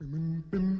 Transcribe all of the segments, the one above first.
Bim, bim,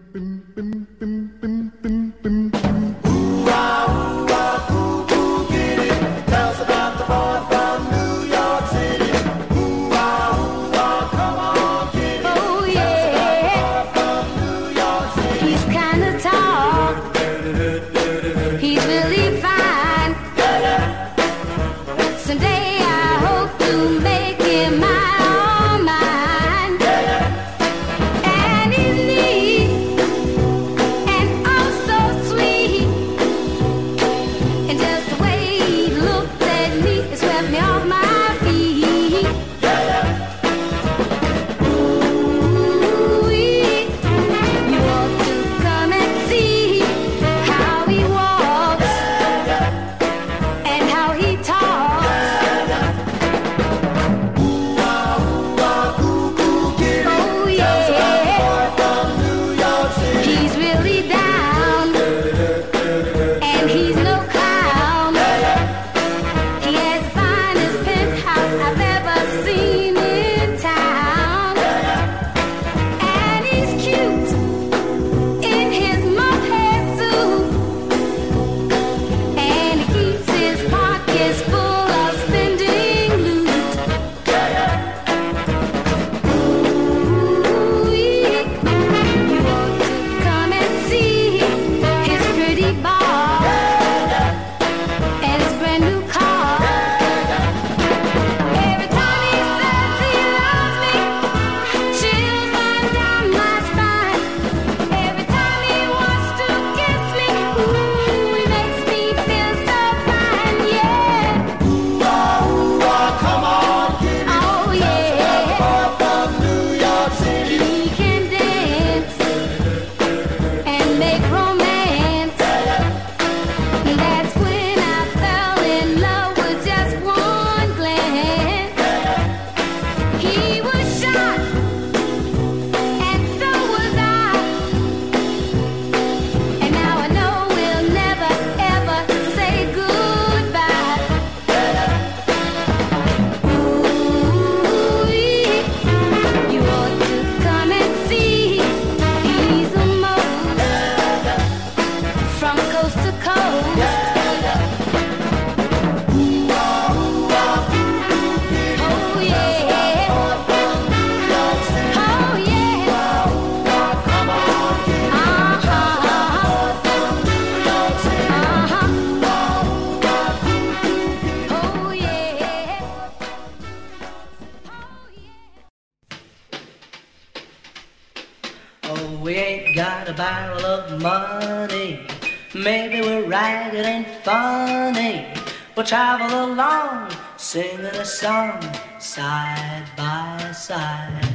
singing a song side by side.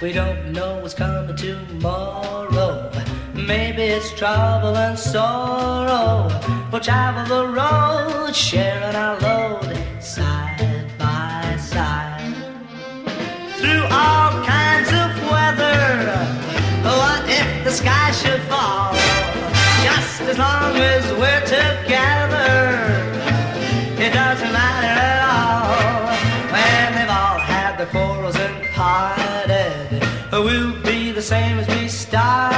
We don't know what's coming tomorrow. Maybe it's trouble and sorrow. We'll travel the road, sharing our load side by side. Through all kinds of weather, what if the sky should fall? Just as long as we're together. same as me. Style.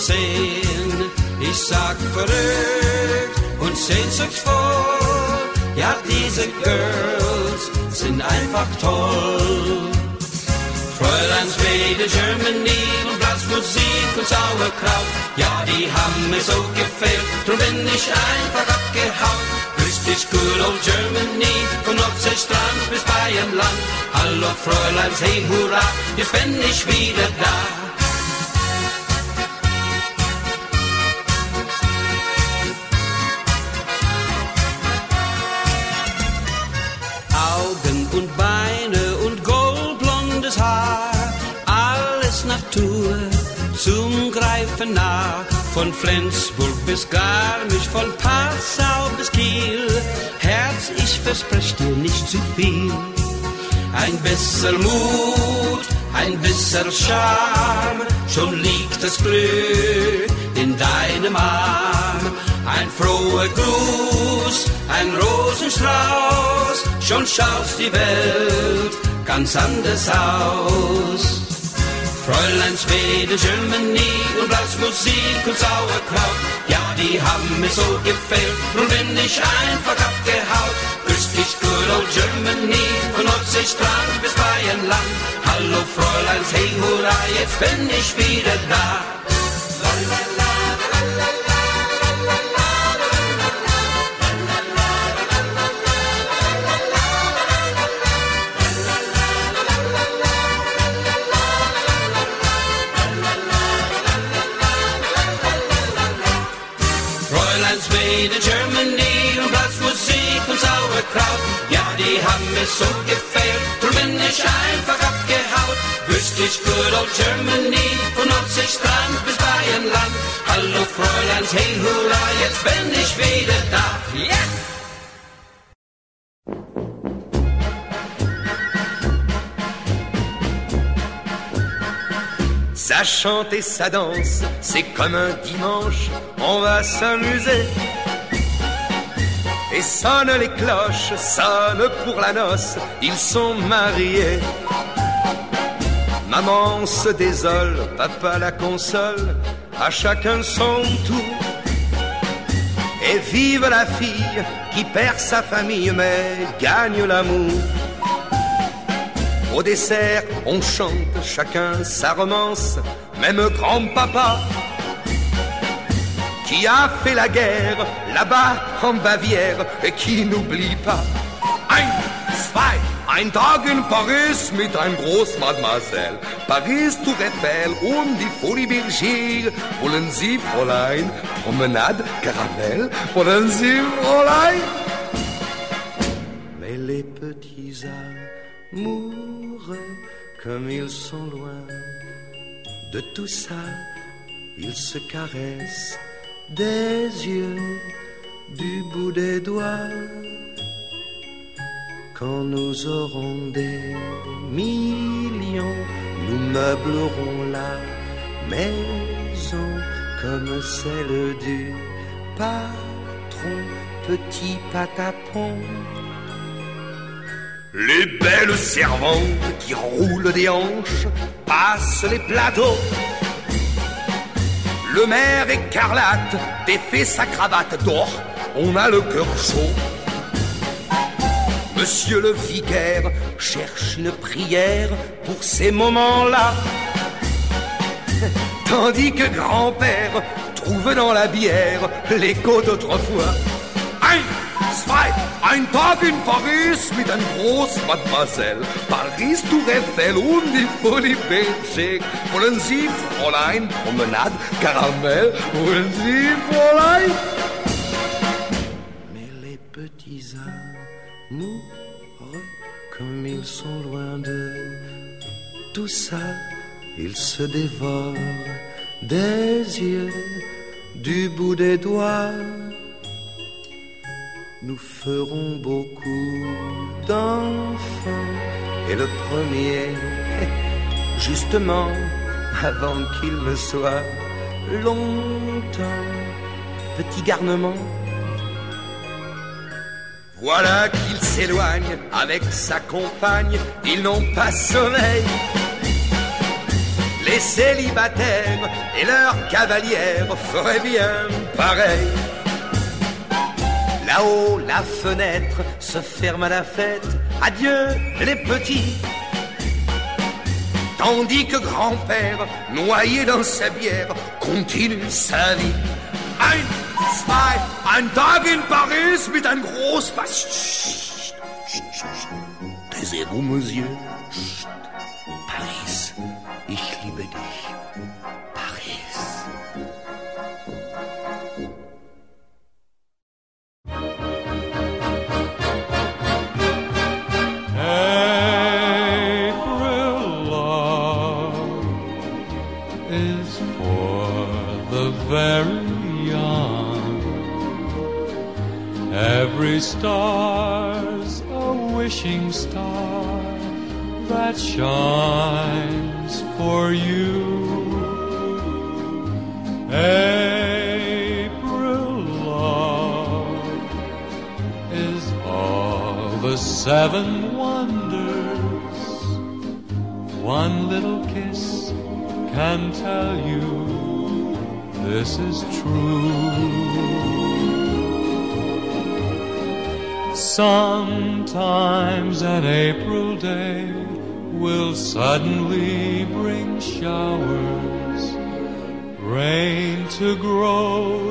Sehen. Ich sag verrückt und sehnsuchtsvoll, ja diese Girls sind einfach toll. Fräulein Schwede, Germany und Blasmusik und Sauerkraut, ja die haben mir so gefällt, drum bin ich einfach abgehaut. Grüß dich, good old Germany, von Nordseestrand bis Bayernland. Hallo Fräulein, hey hurra, jetzt bin ich wieder da. Nah. Von Flensburg bis Garmisch, von Passau bis Kiel. Herz, ich versprech dir nicht zu viel. Ein bisschen Mut, ein bisschen Charme, schon liegt das Glück in deinem Arm. Ein froher Gruß, ein Rosenstrauß, schon schaust die Welt ganz anders aus. Fräulein Schwede, Germany und Blasmusik und Sauerkraut. Ja, die haben mir so gefällt, nun bin ich einfach abgehaut. Grüß dich, good old Germany, von Nordseestrand bis Bayernland. Hallo Fräulein, hey hurra, jetzt bin ich wieder da. Lalala. Schweden, die haben mir so gefällt, drum bin ich einfach abgehaut. Grüß dich, good old Germany, von Nordseestrand bis Bayernland. Hallo Fräuleins, hey hurra, jetzt bin ich wieder da. Yeah! Ça chante et ça danse, c'est comme un dimanche, on va s'amuser. Et sonnent les cloches, sonnent pour la noce, ils sont mariés. Maman se désole, papa la console, à chacun son tour. Et vive la fille qui perd sa famille mais gagne l'amour. Au dessert, on chante chacun sa romance, même grand-papa qui a fait la guerre là-bas en Bavière et qui n'oublie pas. Ein, zwei, ein Tag in Paris mit ein Großmademoiselle. Paris, Tour Eiffel und die Folie Bergère. Wollen Sie, Fräulein, Promenade, Caramel? Wollen Sie, Fräulein? Mais les petits amoureux, comme ils sont loin de tout ça, ils se caressent des yeux, du bout des doigts. Quand nous aurons des millions, nous meublerons la maison comme celle du patron, petit patapon. Les belles servantes qui roulent des hanches passent les plateaux le maire écarlate défait sa cravate d'or, on a le cœur chaud. Monsieur le vicaire cherche une prière pour ces moments-là. Tandis que grand-père trouve dans la bière l'écho d'autrefois. Zwei, ein Tag in Paris mit einer Großmademoiselle. Paris, Tour Eiffel und die Folie Belgique. Wollen Sie, Fräulein, Promenade, Caramel? Wollen Sie, Fräulein? Mais les petits amoureux, comme ils sont loin de tout ça, ils se dévorent des yeux, du bout des doigts nous ferons beaucoup d'enfants. Et le premier, justement, avant qu'il ne soit longtemps, petit garnement. Voilà qu'il s'éloigne avec sa compagne, ils n'ont pas sommeil. Les célibataires et leurs cavalières feraient bien pareil. Là-haut, la fenêtre se ferme à la fête. Adieu les petits. Tandis que grand-père, noyé dans sa bière, continue sa vie. Ein, zwei, ein Tag in Paris mit chut, chut. Taisez-vous, monsieur? Chut. Seven wonders. One little kiss can tell you this is true. Sometimes an April day will suddenly bring showers, rain to grow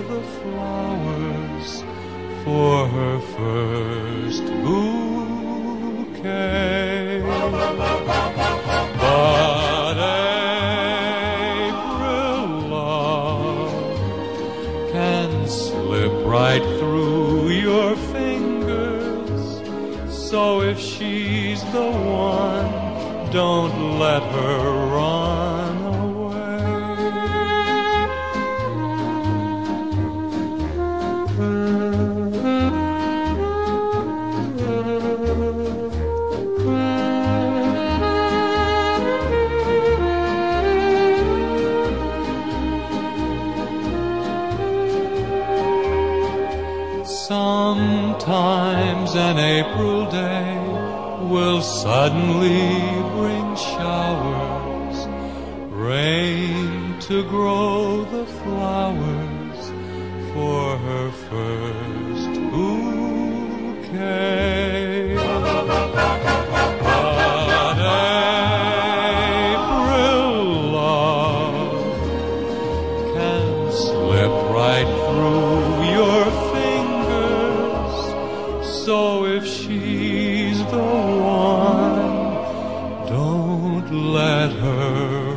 don't let her run away. Sometimes an April day will suddenly her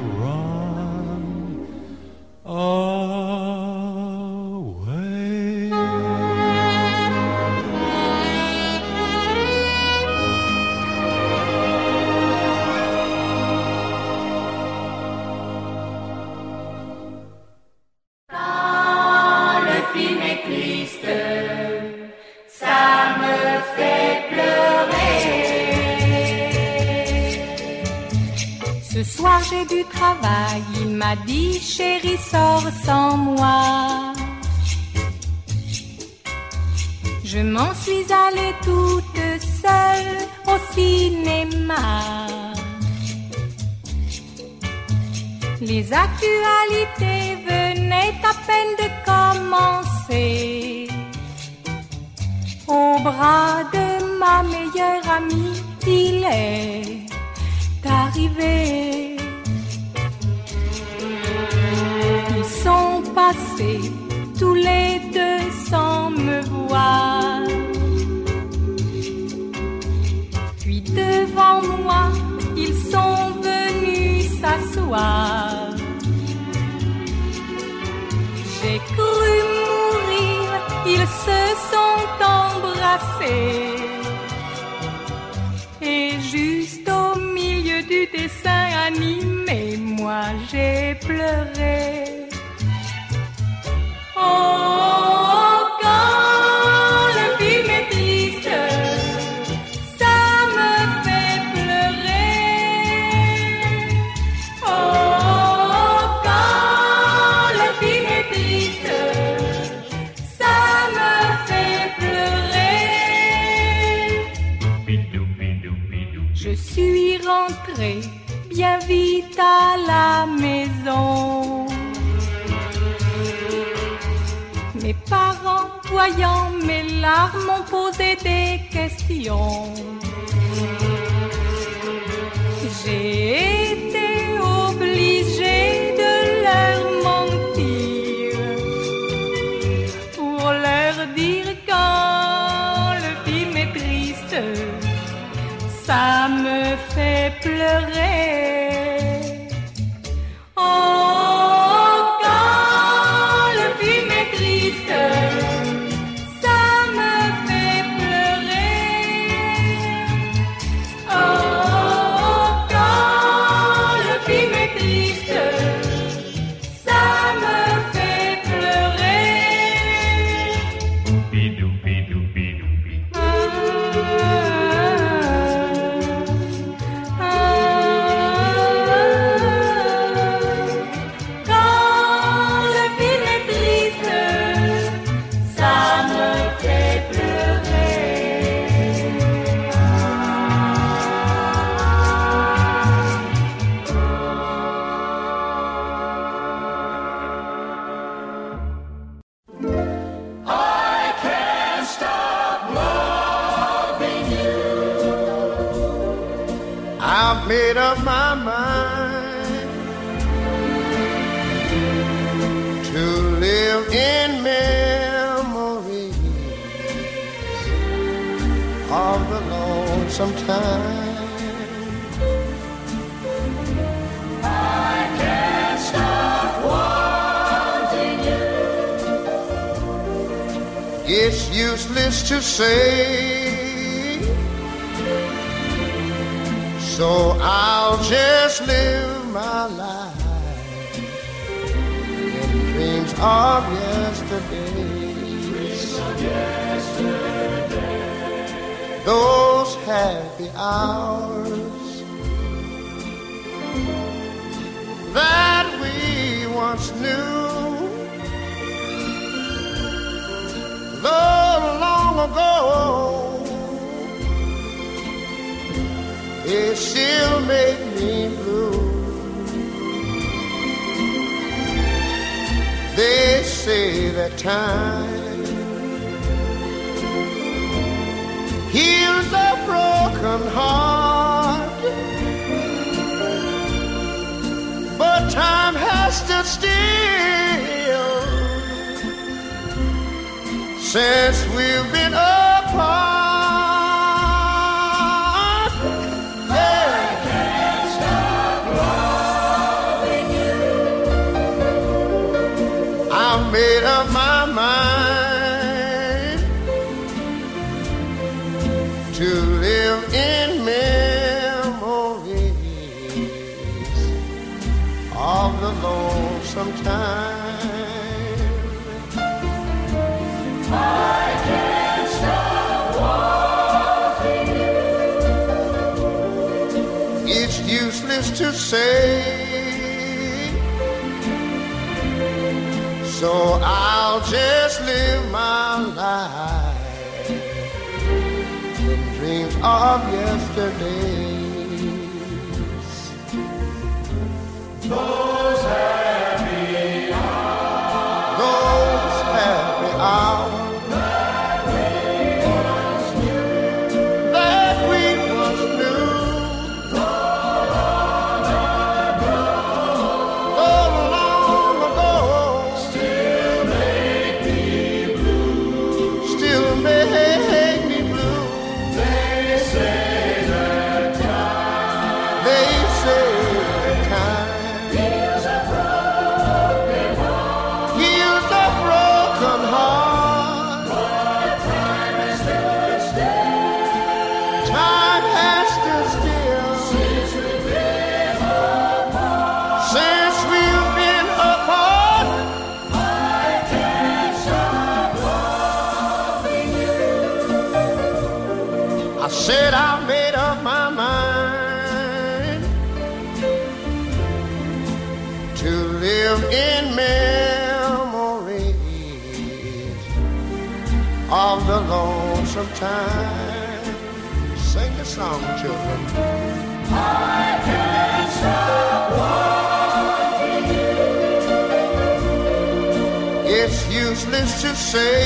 travail, il m'a dit chérie sors sans moi. Je m'en suis allée toute seule au cinéma. Les actualités venaient à peine de commencer. Au bras de ma meilleure amie, il est arrivé. Tous les deux sans me voir. Puis devant moi, ils sont venus s'asseoir. J'ai cru mourir, ils se sont embrassés. Et juste au milieu du dessin animé, moi j'ai pleuré. poser des questions. J'ai été obligée de leur mentir pour leur dire quand le film est triste, ça me fait pleurer. to say. So I'll just live my life in dreams of yesterday. Yesterday. Those happy hours that we once knew. long ago. It still made me blue. They say that time heals a broken heart, but time has stood still since of yesterdays. time. Sing a song, children. I can't stop wanting you. It's useless to say.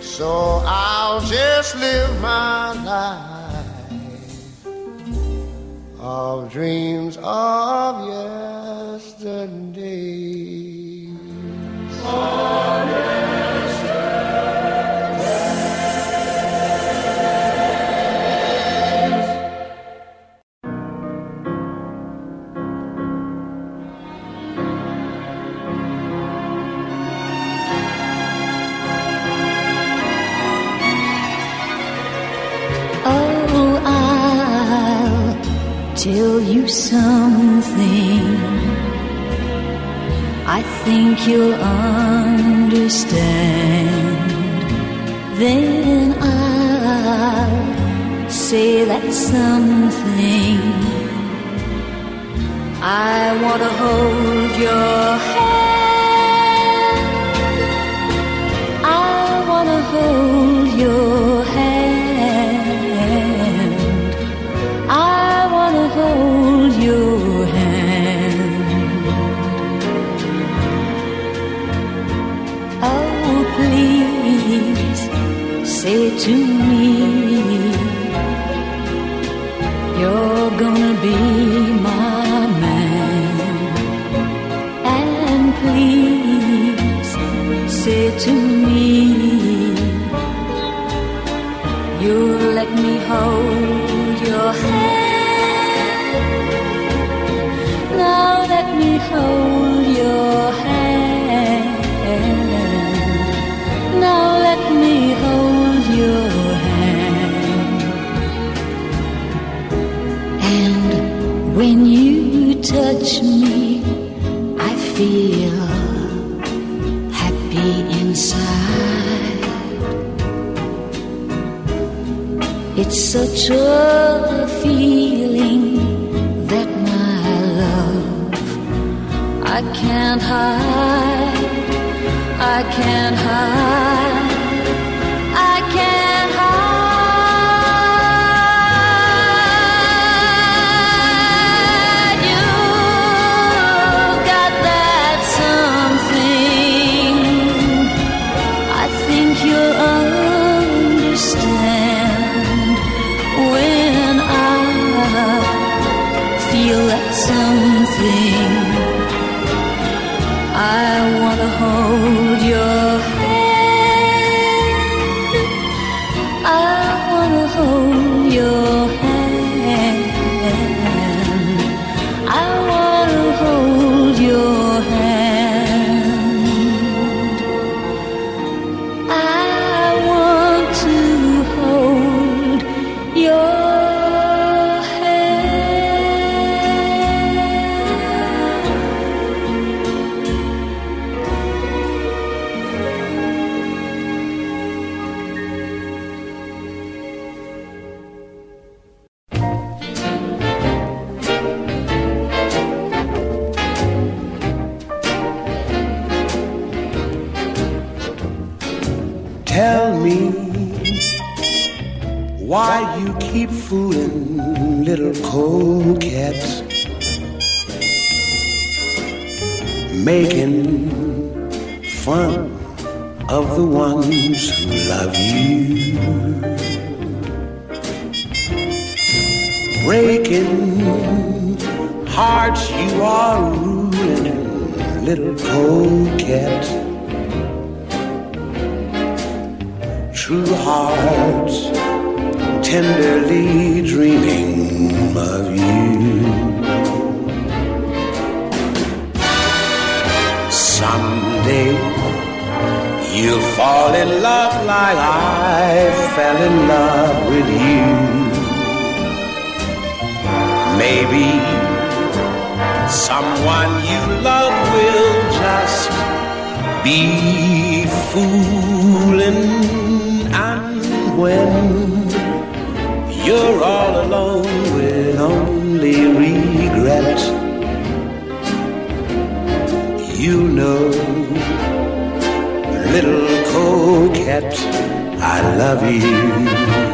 So I'll just live my life of dreams of yesterday. Oh, yeah. something. I think you'll understand. Then I'll say that something. I want to hold your hand. 只为。such a feeling that my love I can't hide, I can't hide. little coquette, I love you.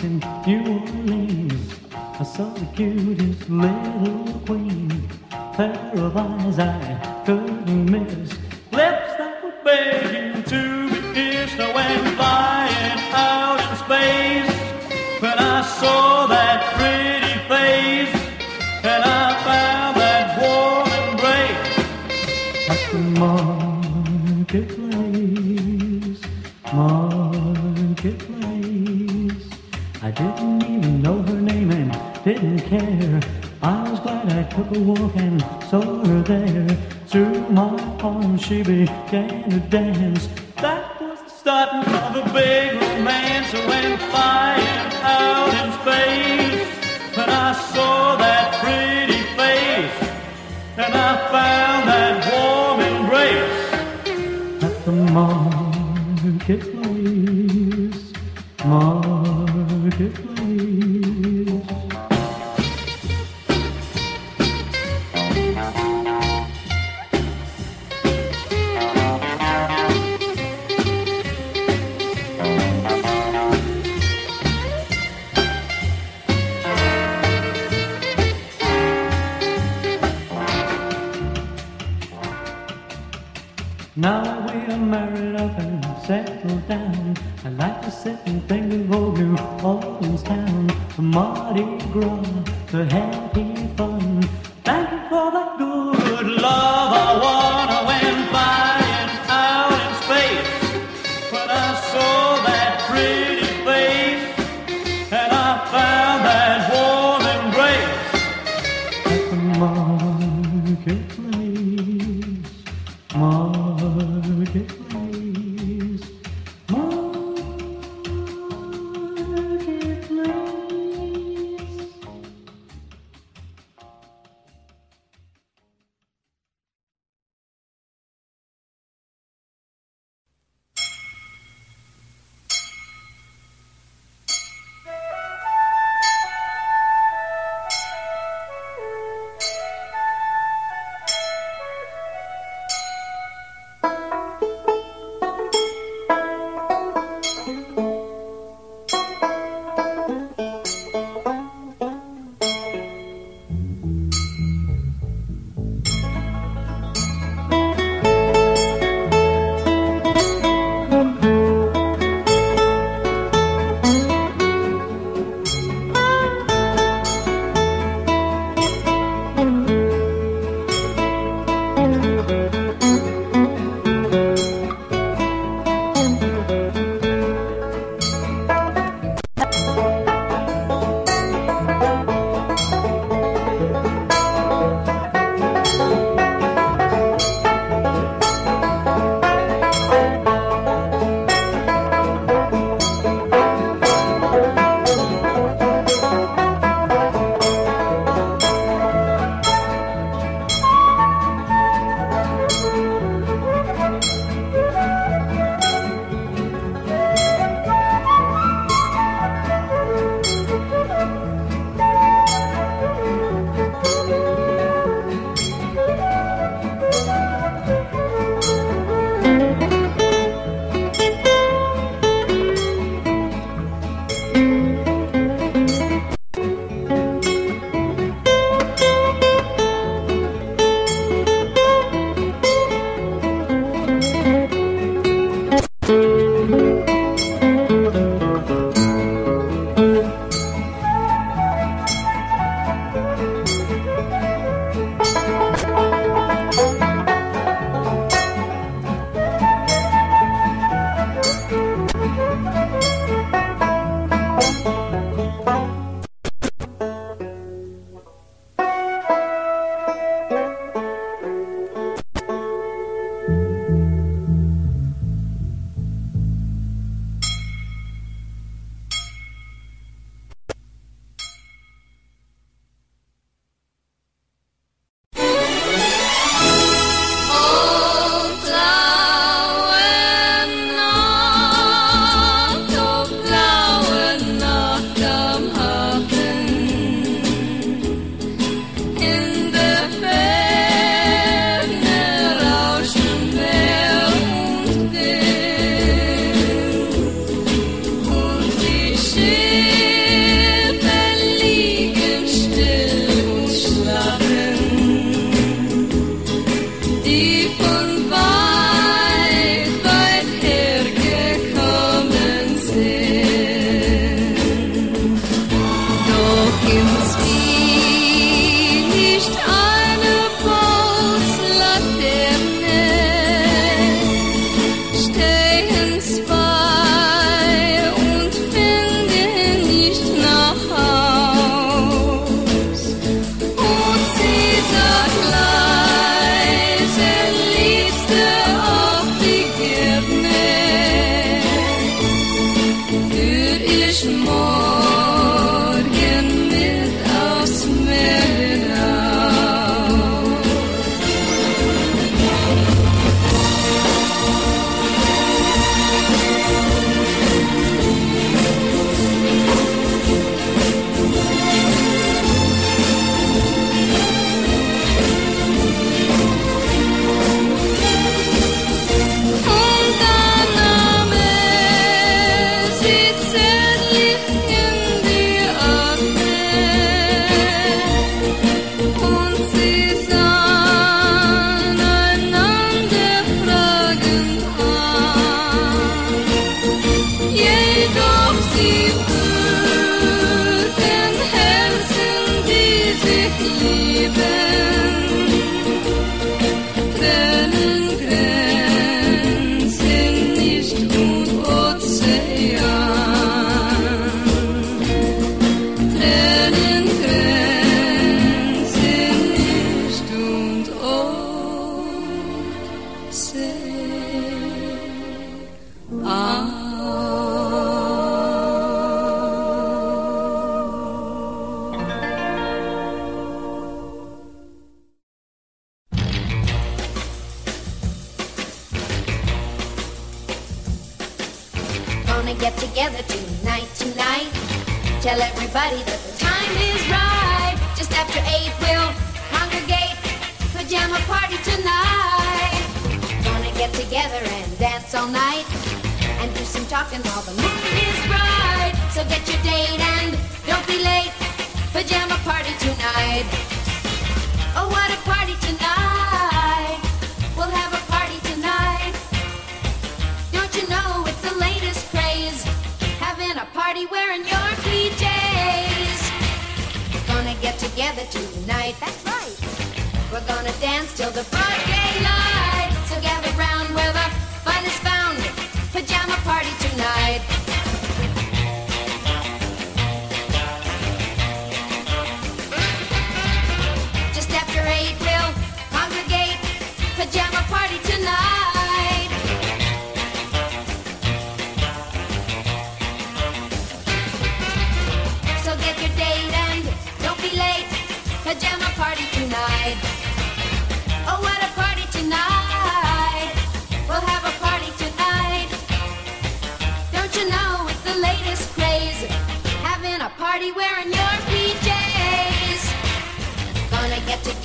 was in New Orleans. I saw the cutest little queen, Pair of eyes I more.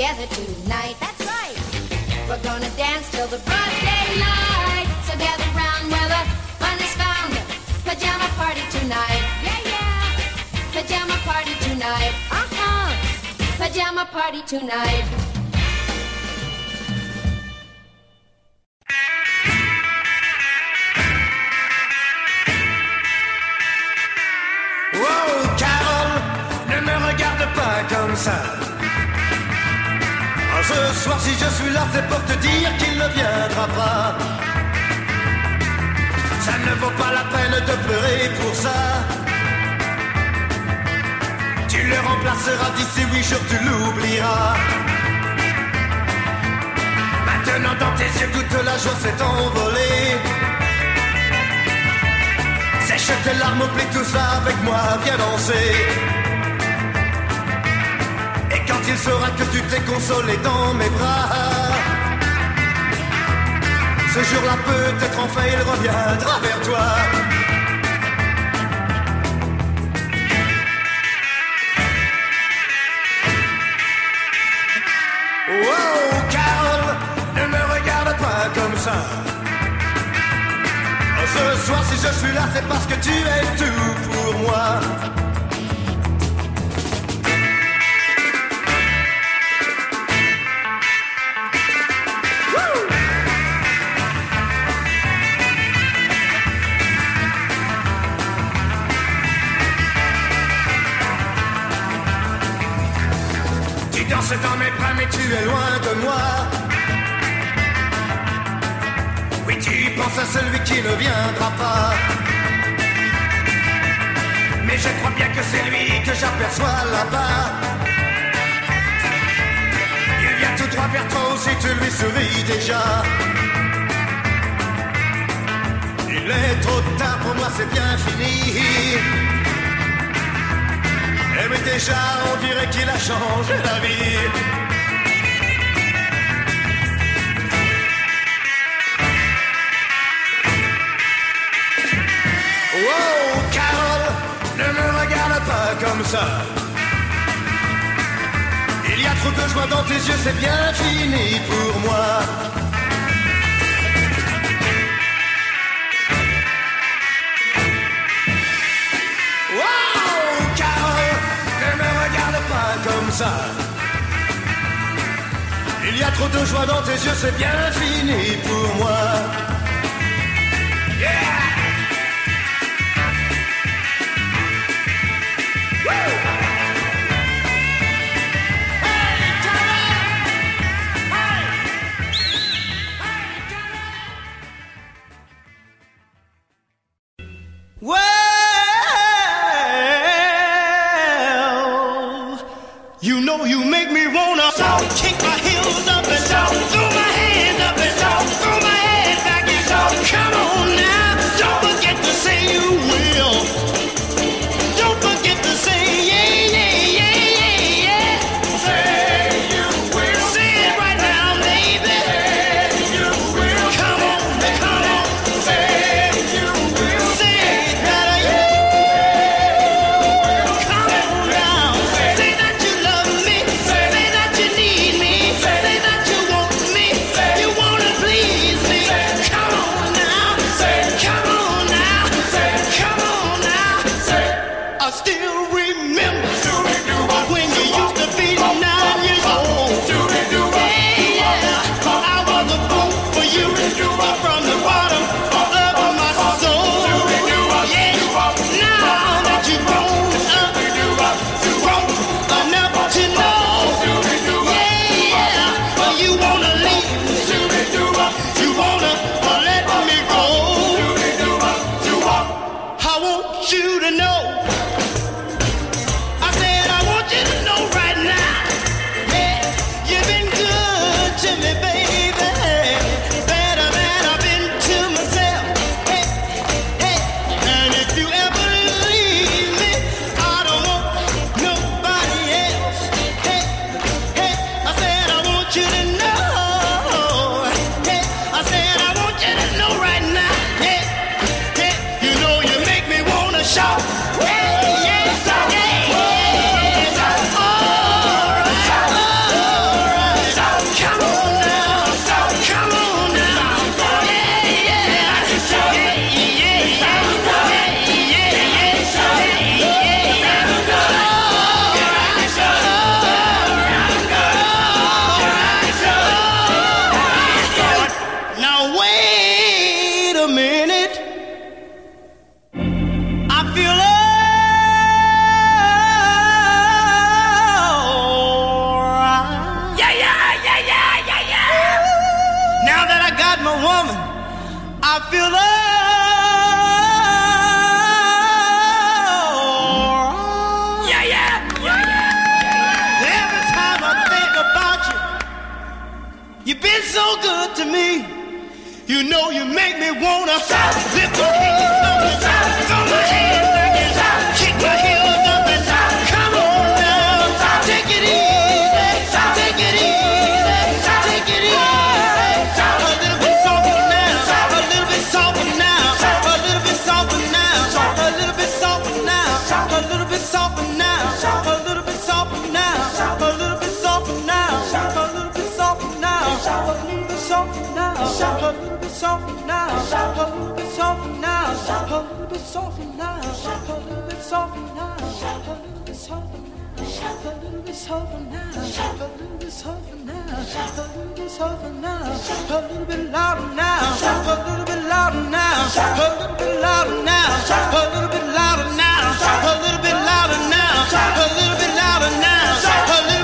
together tonight. That's right. We're gonna dance till the broad daylight. So gather round where the fun is found. Pajama party tonight. Yeah, yeah. Pajama party tonight. Uh-huh. Pajama party tonight. Wow, Carole, ne me regarde pas comme ça. Ce soir, si je suis là, c'est pour te dire qu'il ne viendra pas. Ça ne vaut pas la peine de pleurer pour ça. Tu le remplaceras d'ici huit jours, tu l'oublieras. Maintenant, dans tes yeux, toute la joie s'est envolée. Sèche tes larmes, oublie tout ça avec moi, viens danser. Et quand il saura que tu t'es consolé dans mes bras, ce jour-là peut-être enfin il reviendra vers toi. Wow, Carole, ne me regarde pas comme ça. Ce soir, si je suis là, c'est parce que tu es tout pour moi. Tu danses dans mes bras, mais tu es loin de moi. Oui, tu penses à celui qui ne viendra pas. Mais je crois bien que c'est lui que j'aperçois là-bas. Il vient tout droit vers toi aussi, tu lui souris déjà. Il est trop tard pour moi, c'est bien fini. Mais déjà, on dirait qu'il a changé la vie. Wow, Carole, ne me regarde pas comme ça. Il y a trop de joie dans tes yeux, c'est bien fini pour moi. Il y a trop de joie dans tes yeux, c'est bien fini pour moi. it's over now. A little bit louder now. A little bit louder now. A little bit louder now. A little bit louder now. A little bit louder now. A little bit louder now. A little bit louder now. A little bit louder now. A little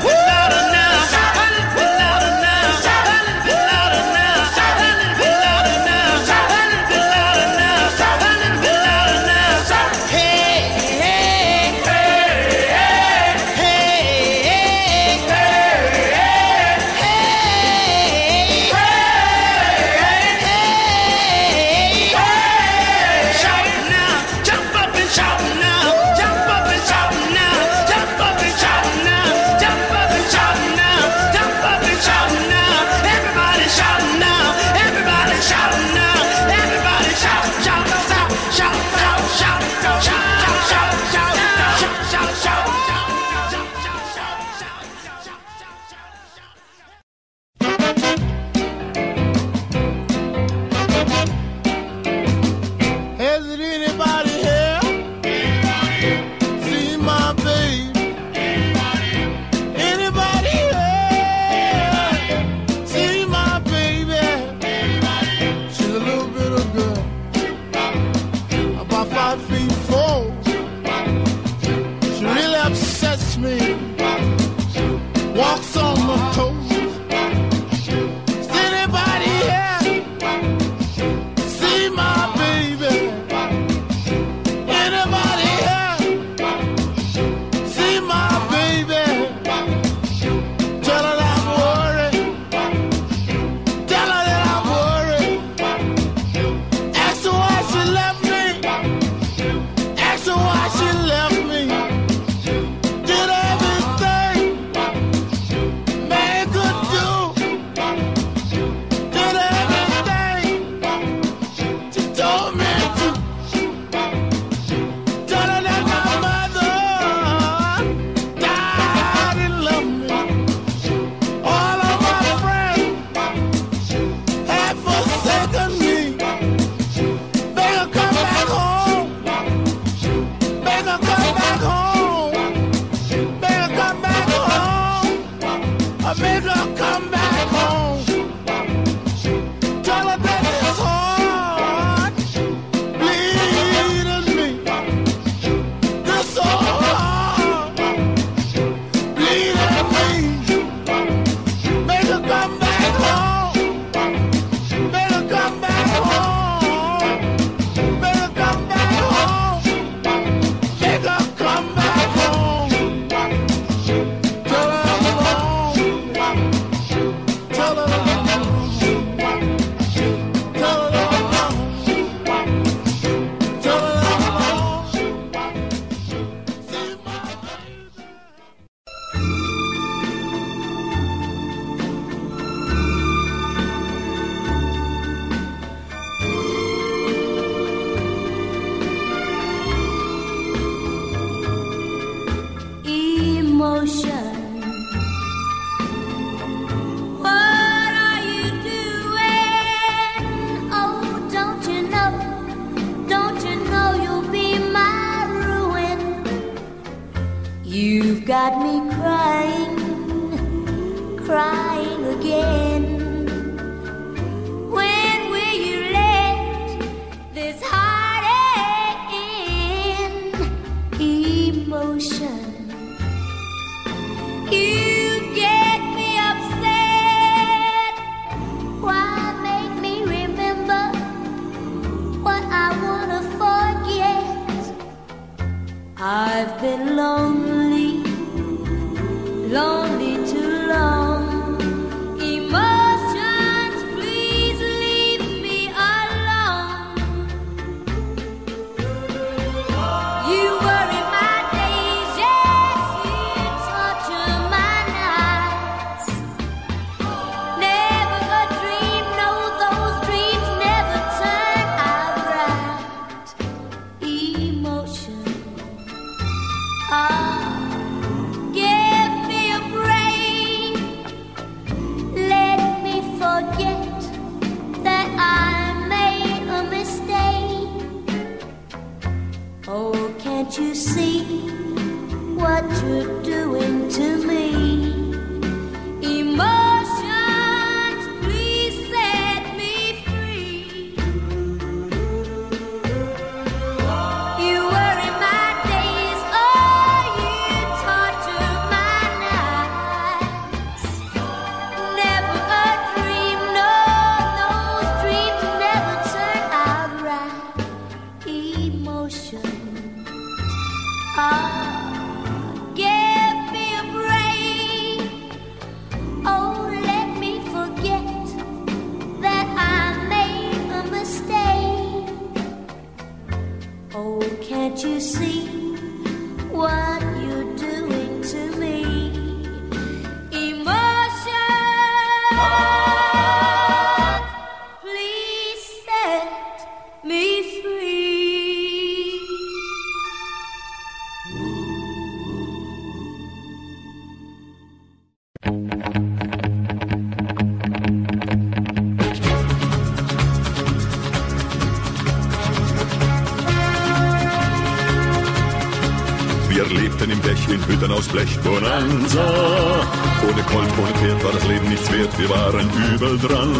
wir waren übel dran.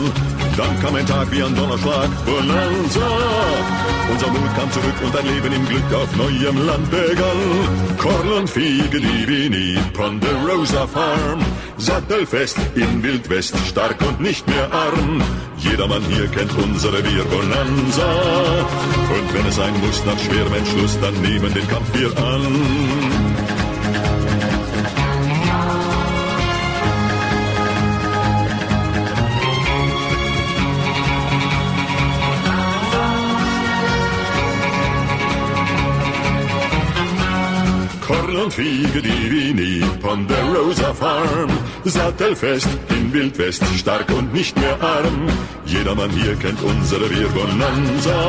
Dann kam ein Tag wie ein Donnerschlag, Bonanza. Unser Mut kam zurück und ein Leben im Glück auf neuem Land begann. Korn und Fiege, die wie nie, Ponderosa Farm. Sattelfest in Wildwest, stark und nicht mehr arm. Jedermann hier kennt unsere Bier Bonanza. Und wenn es sein muss, nach schwerem Entschluss, dann nehmen den Kampf wir an. Korn und Fiege, die wie nie, Ponderosa Farm. Sattelfest in Wildwest, stark und nicht mehr arm. Jedermann hier kennt unsere Bier Bonanza.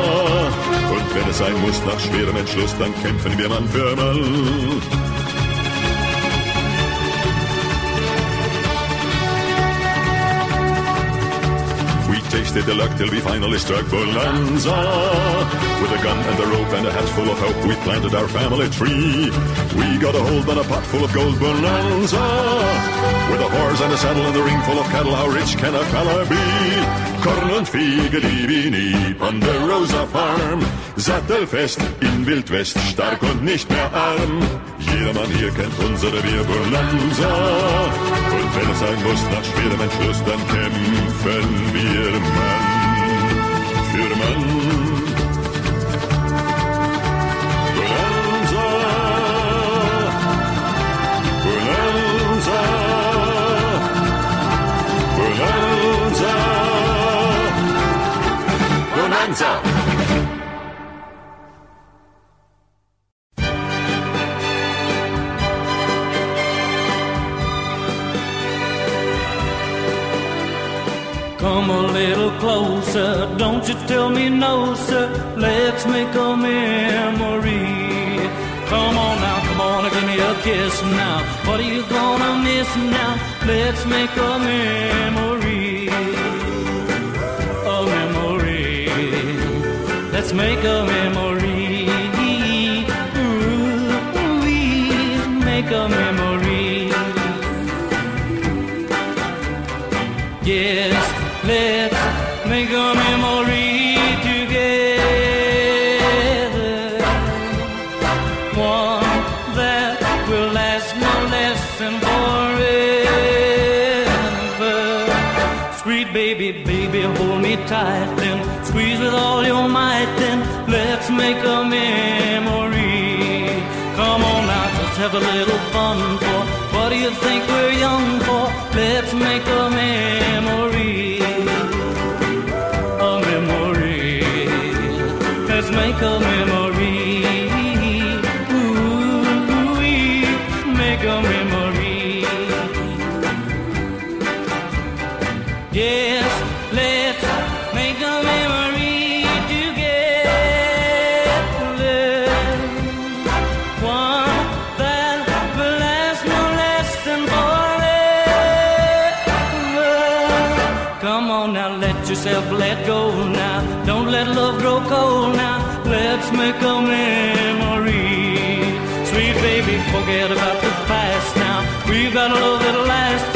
Und wenn es sein muss, nach schwerem Entschluss, dann kämpfen wir Mann für Mann. We the luck till we finally struck Bonanza. With a gun and a rope and a hat full of hope, we planted our family tree. We got a hold on a pot full of gold Bonanza. With a horse and a saddle and a ring full of cattle, how rich can a fella be? Korn und Fiege, die wie nie, Ponderosa Farm. Sattelfest in Wildwest, stark und nicht mehr arm. Jedermann hier kennt unsere Bier Bonanza. Und wenn es sein muss, nach schwerem Entschluss, dann kämpfen wir Mann für Mann. Bonanza, Bonanza, Bonanza, Bonanza. Come a little closer, don't you tell me no, sir. Let's make a memory. Come on now, come on, give me a kiss now. What are you gonna miss now? Let's make a memory. A memory. Let's make a memory. Have a little fun for. What do you think we're young for? Let's make a got a love that'll last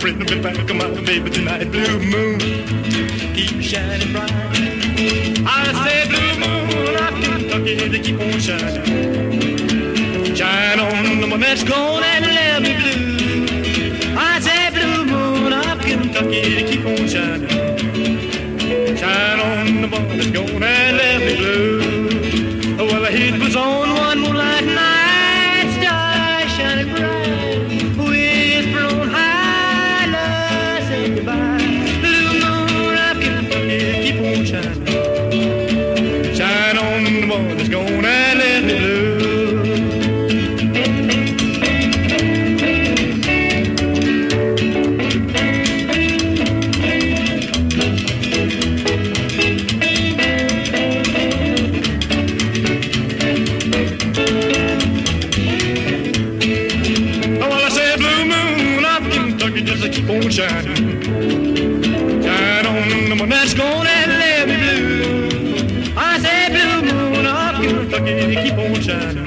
print of the back of my baby tonight. Blue moon, keep shining bright. I say, blue moon, I Kentucky, to keep on shining. Shine on, my man's gone and left me blue. I say, blue moon, I'm Kentucky, keep on shining. Shine on, the one that's gone and left me blue. Well, the heat was on. Keep on shining, shine. On the moon that's gonna let me blue. I said, blue moon of Kentucky, keep on shining.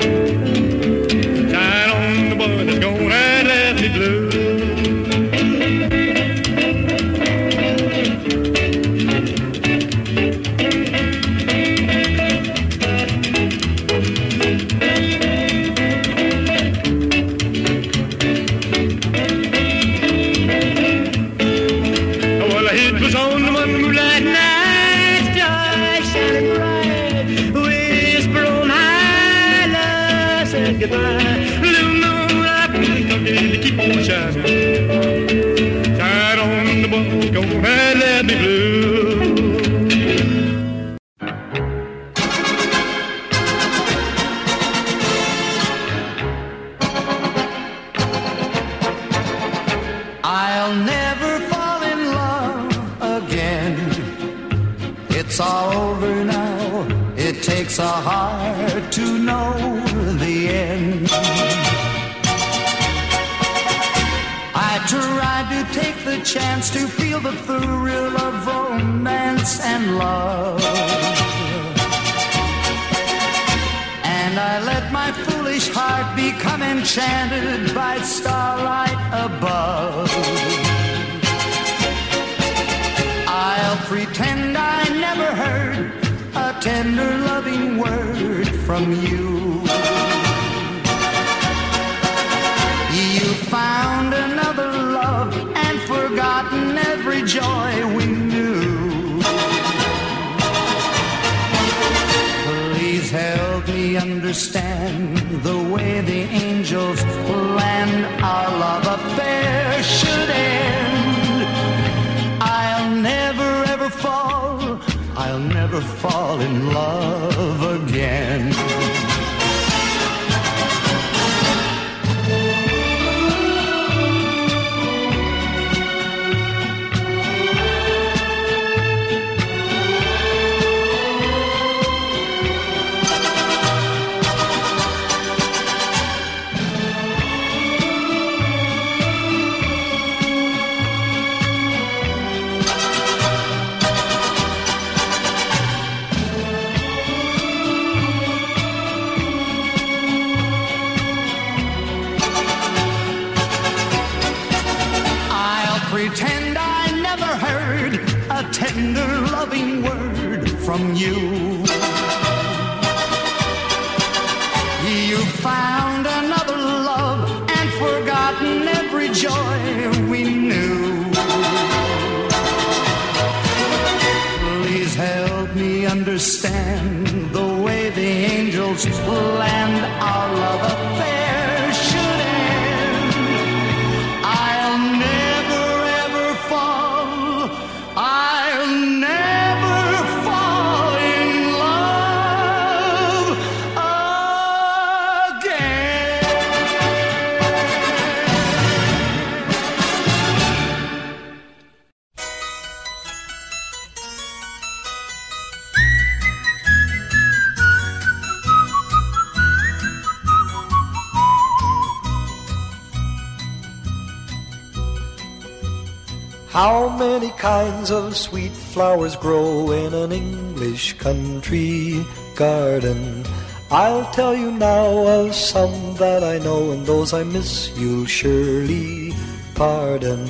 Flowers grow in an English country garden? I'll tell you now of some that I know, and those I miss you'll surely pardon.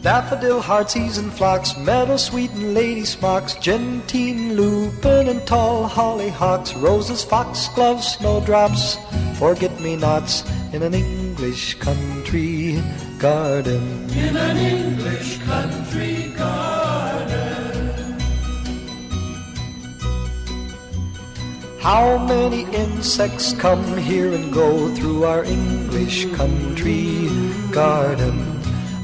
Daffodil, heartsease and phlox, meadow sweet and lady smocks, gentian, lupin and tall hollyhocks, roses, foxgloves, snowdrops, forget-me-nots in an English country garden. In an English country garden. How many insects come here and go through our English country garden?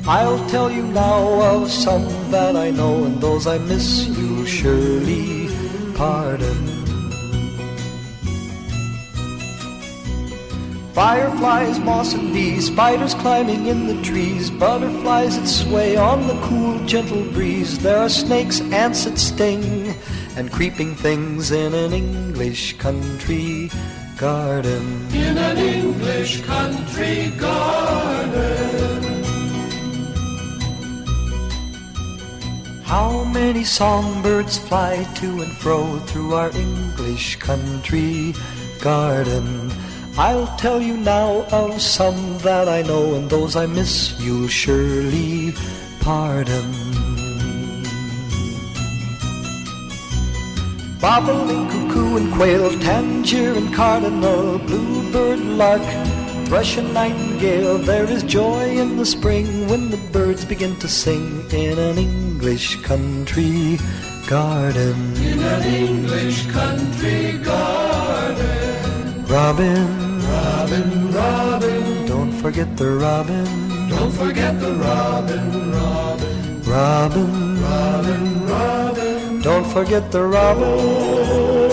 I'll tell you now of some that I know, and those I miss you'll surely pardon. Fireflies, moss and bees, spiders climbing in the trees, butterflies that sway on the cool, gentle breeze. There are snakes, ants that sting, and creeping things in an English country garden. In an English country garden. How many songbirds fly to and fro through our English country garden? I'll tell you now of some that I know, and those I miss you'll surely pardon. Bobolink, cuckoo, and quail, tanager and cardinal, bluebird, lark, thrush and nightingale. There is joy in the spring when the birds begin to sing in an English country garden. In an English country garden. Robin, Robin, Robin. don't forget the robin. Don't forget the robin, robin. Robin, Robin, robin. don't forget the robin. Oh.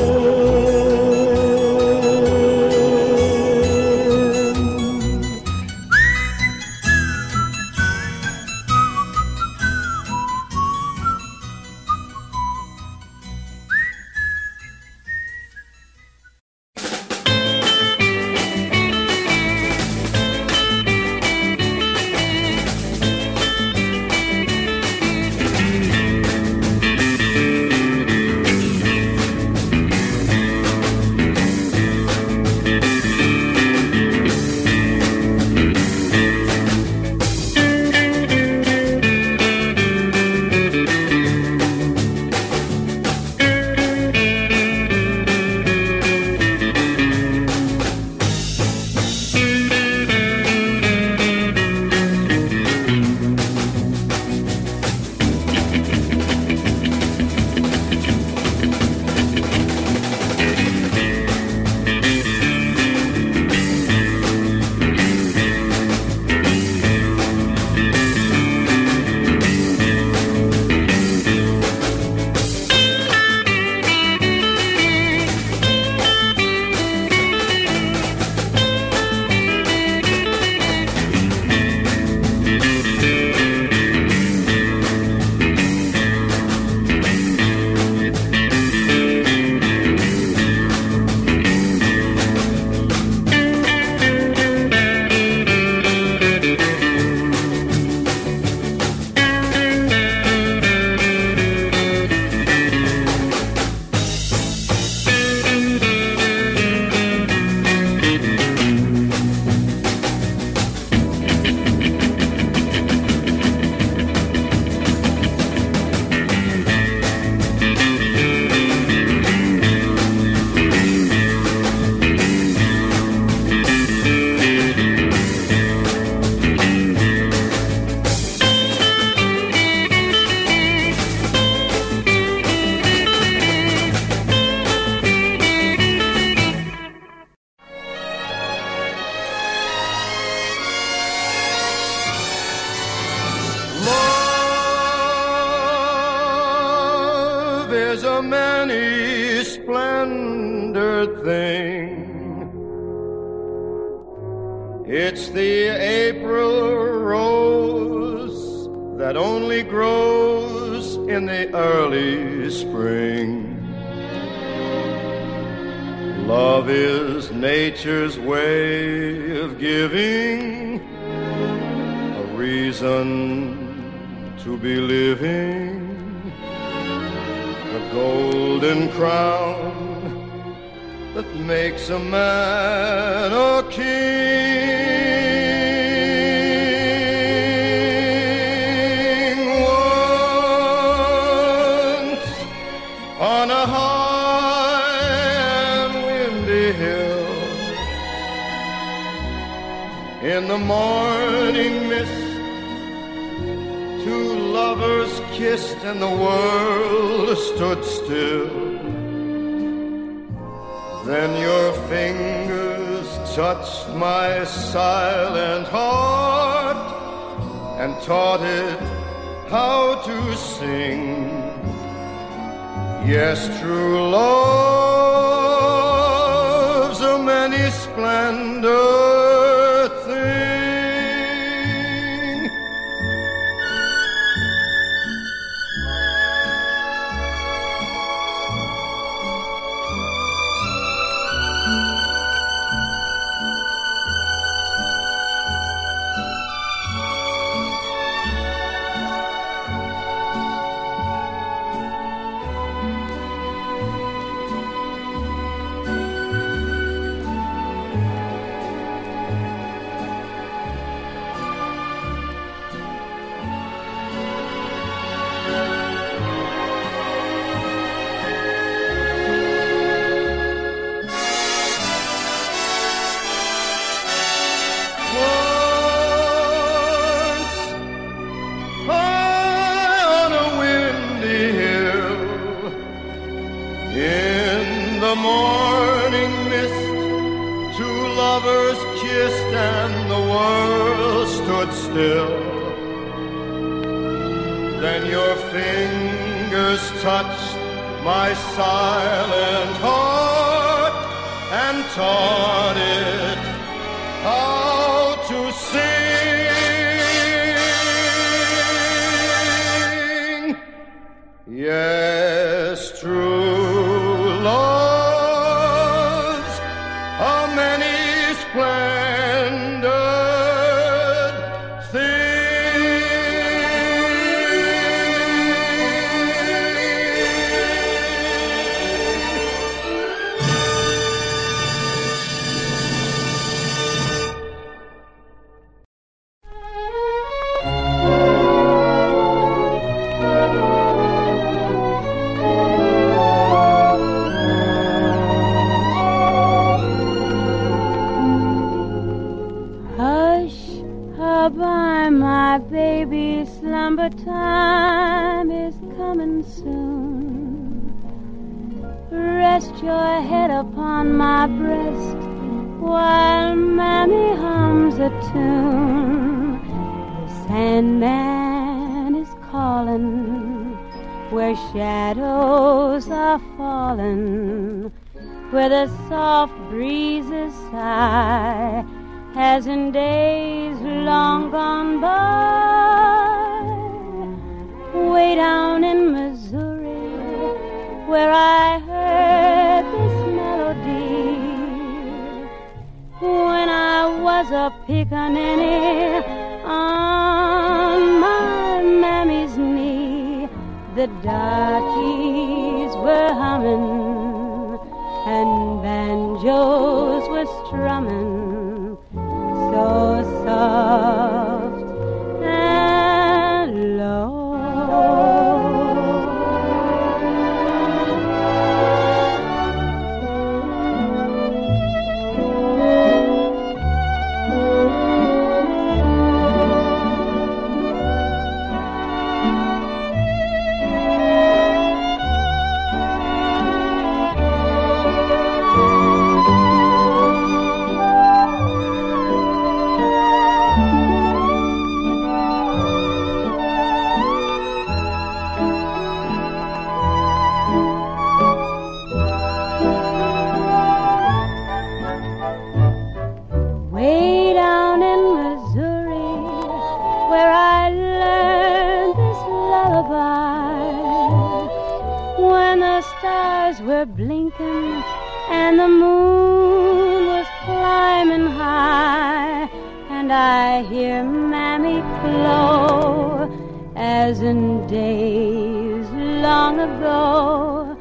Then your fingers touched my silent heart and taught it how to sing. Yes, true love's Hush, by my baby, slumber time is coming soon. Rest your head upon my breast while Mammy hums a tune. The Sandman is calling where shadows are falling, where the soft breezes sigh as in days long gone by. Way down in Missouri, where I heard this melody when I was a pickaninny on my mammy's knee. The darkies were humming and banjos were strumming so soft and low. sinking and the moon was climbing high. And I hear Mammy blow as in days long ago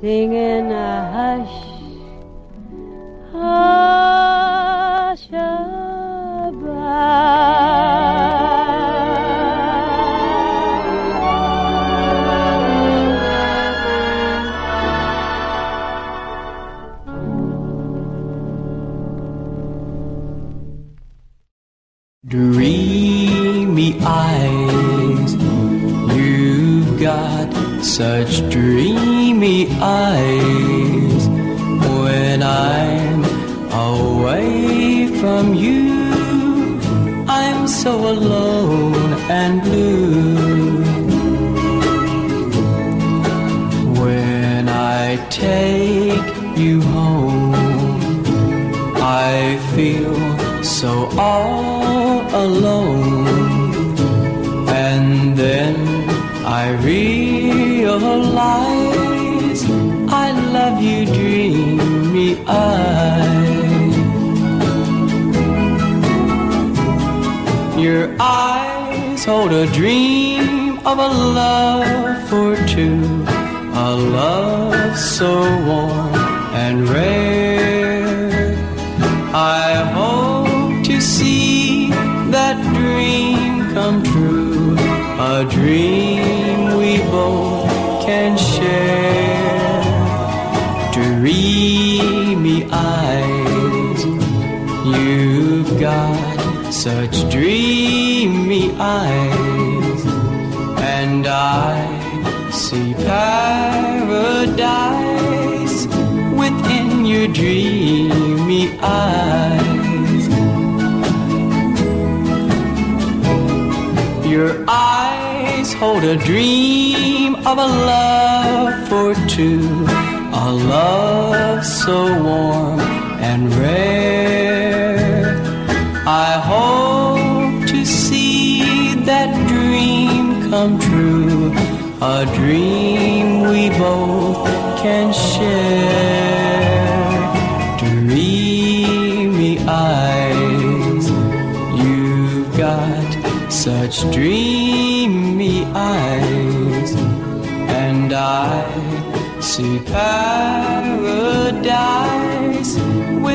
singing a hush. Oh,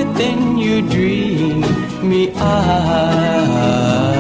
Then you dream me out.